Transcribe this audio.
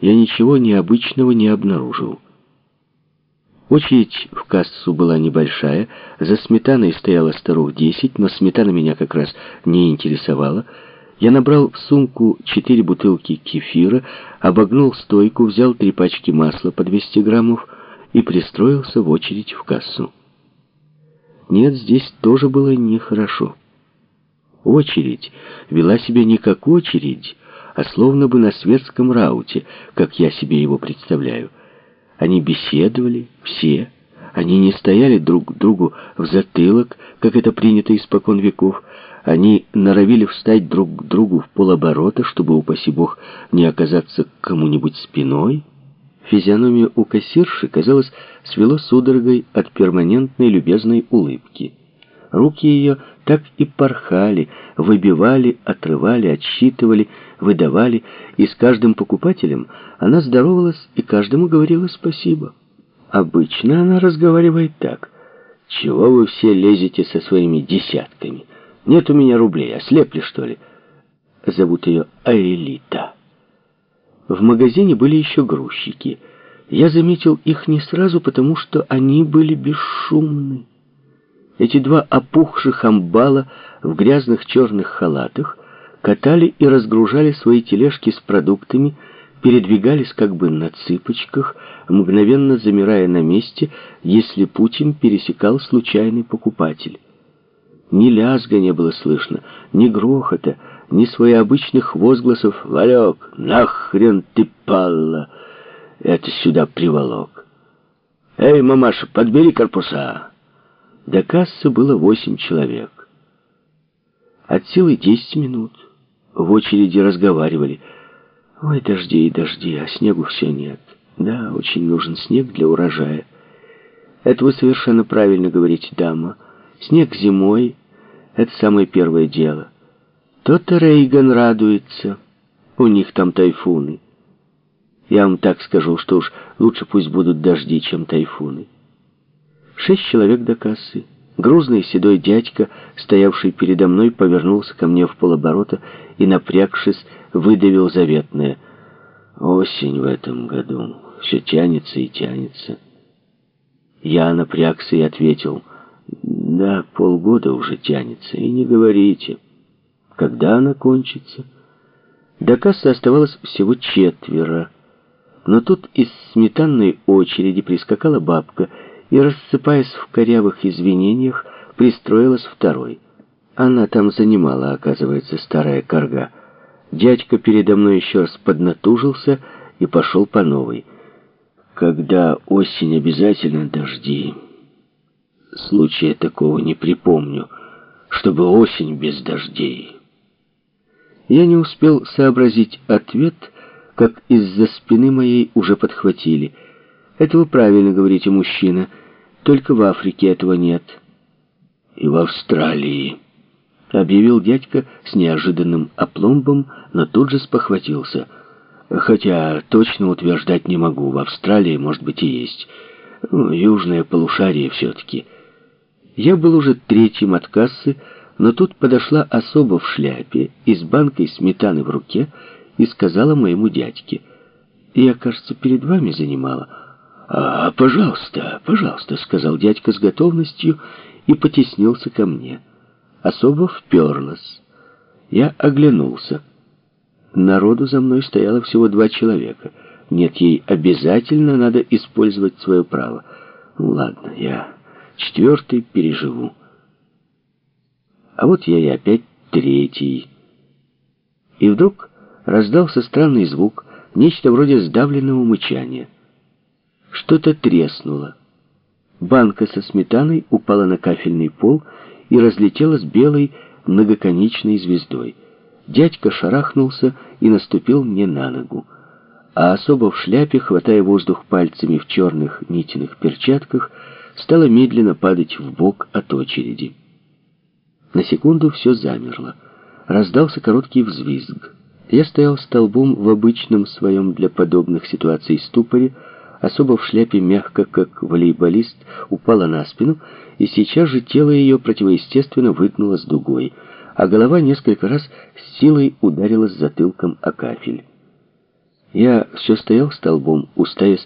я ничего необычного не обнаружил. Очередь в кассу была небольшая, за сметаной стояло старух десять, но сметана меня как раз не интересовала. Я набрал в сумку четыре бутылки кефира, обогнул стойку, взял три пачки масла по 200 граммов и пристроился в очередь в кассу. Нет, здесь тоже было нехорошо. Очередь вела себя не как очередь, а словно бы на светском рауте, как я себе его представляю. Они беседовали, все. Они не стояли друг другу в затылок, как это принято испокон веков. Они норовили встать друг к другу в полоборота, чтобы, упаси бог, не оказаться кому-нибудь спиной. Физиономия у кассирши, казалось, свело судорогой от перманентной любезной улыбки. Руки ее так и порхали, выбивали, отрывали, отсчитывали, выдавали, и с каждым покупателем она здоровалась и каждому говорила спасибо. Обычно она разговаривает так. «Чего вы все лезете со своими десятками? Нет у меня рублей, ослепли, что ли?» Зовут ее Аэлита. В магазине были еще грузчики. Я заметил их не сразу, потому что они были бесшумны. Эти два опухших амбала в грязных черных халатах катали и разгружали свои тележки с продуктами, передвигались как бы на цыпочках, мгновенно замирая на месте, если путь им пересекал случайный покупатель. Ни лязга не было слышно, ни грохота, ни своеобычных возгласов «Валек, нахрен ты палла!» Это сюда приволок. «Эй, мамаша, подбери корпуса!» До кассы было восемь человек. От силы десять минут. В очереди разговаривали. Ой, дожди и дожди, а снегу все нет. Да, очень нужен снег для урожая. Это вы совершенно правильно говорите, дама. Снег зимой — это самое первое дело. То-то Рейган радуется. У них там тайфуны. Я вам так скажу, что уж лучше пусть будут дожди, чем тайфуны. Шесть человек до кассы. Грузный седой дядька, стоявший передо мной, повернулся ко мне в полоборота и, напрягшись, выдавил заветное. «Осень в этом году. Все тянется и тянется». Я напрягся и ответил. «Да, полгода уже тянется. И не говорите. Когда она кончится?» До кассы оставалось всего четверо. Но тут из сметанной очереди прискакала бабка и, рассыпаясь в корявых извинениях, пристроилась второй. Она там занимала, оказывается, старая корга. Дядька передо мной еще раз поднатужился и пошел по новой. Когда осень обязательно дожди. Случая такого не припомню, чтобы осень без дождей. Я не успел сообразить ответ, как из-за спины моей уже подхватили — это вы правильно говорите, мужчина. Только в Африке этого нет. И в Австралии, объявил дядька с неожиданным опломбом, но тут же спохватился. Хотя точно утверждать не могу. В Австралии, может быть, и есть. Ну, южное полушарие все-таки. Я был уже третьим от кассы, но тут подошла особа в шляпе и с банкой сметаны в руке и сказала моему дядьке. «Я, кажется, перед вами занимала». «А, пожалуйста, пожалуйста», — сказал дядька с готовностью и потеснился ко мне. Особо вперлась. Я оглянулся. Народу за мной стояло всего два человека. Нет, ей обязательно надо использовать свое право. Ну ладно, я четвертый переживу. А вот я и опять третий. И вдруг раздался странный звук, нечто вроде сдавленного мычания. Что-то треснуло. Банка со сметаной упала на кафельный пол и разлетелась белой многоконечной звездой. Дядька шарахнулся и наступил мне на ногу. А особо в шляпе, хватая воздух пальцами в черных нитиных перчатках, стала медленно падать в бок от очереди. На секунду все замерло. Раздался короткий взвизг. Я стоял столбом в обычном своем для подобных ситуаций ступоре, особо в шляпе мягко, как волейболист, упала на спину, и сейчас же тело ее противоестественно выгнулось дугой, а голова несколько раз с силой ударилась затылком о кафель. Я все стоял столбом, уставясь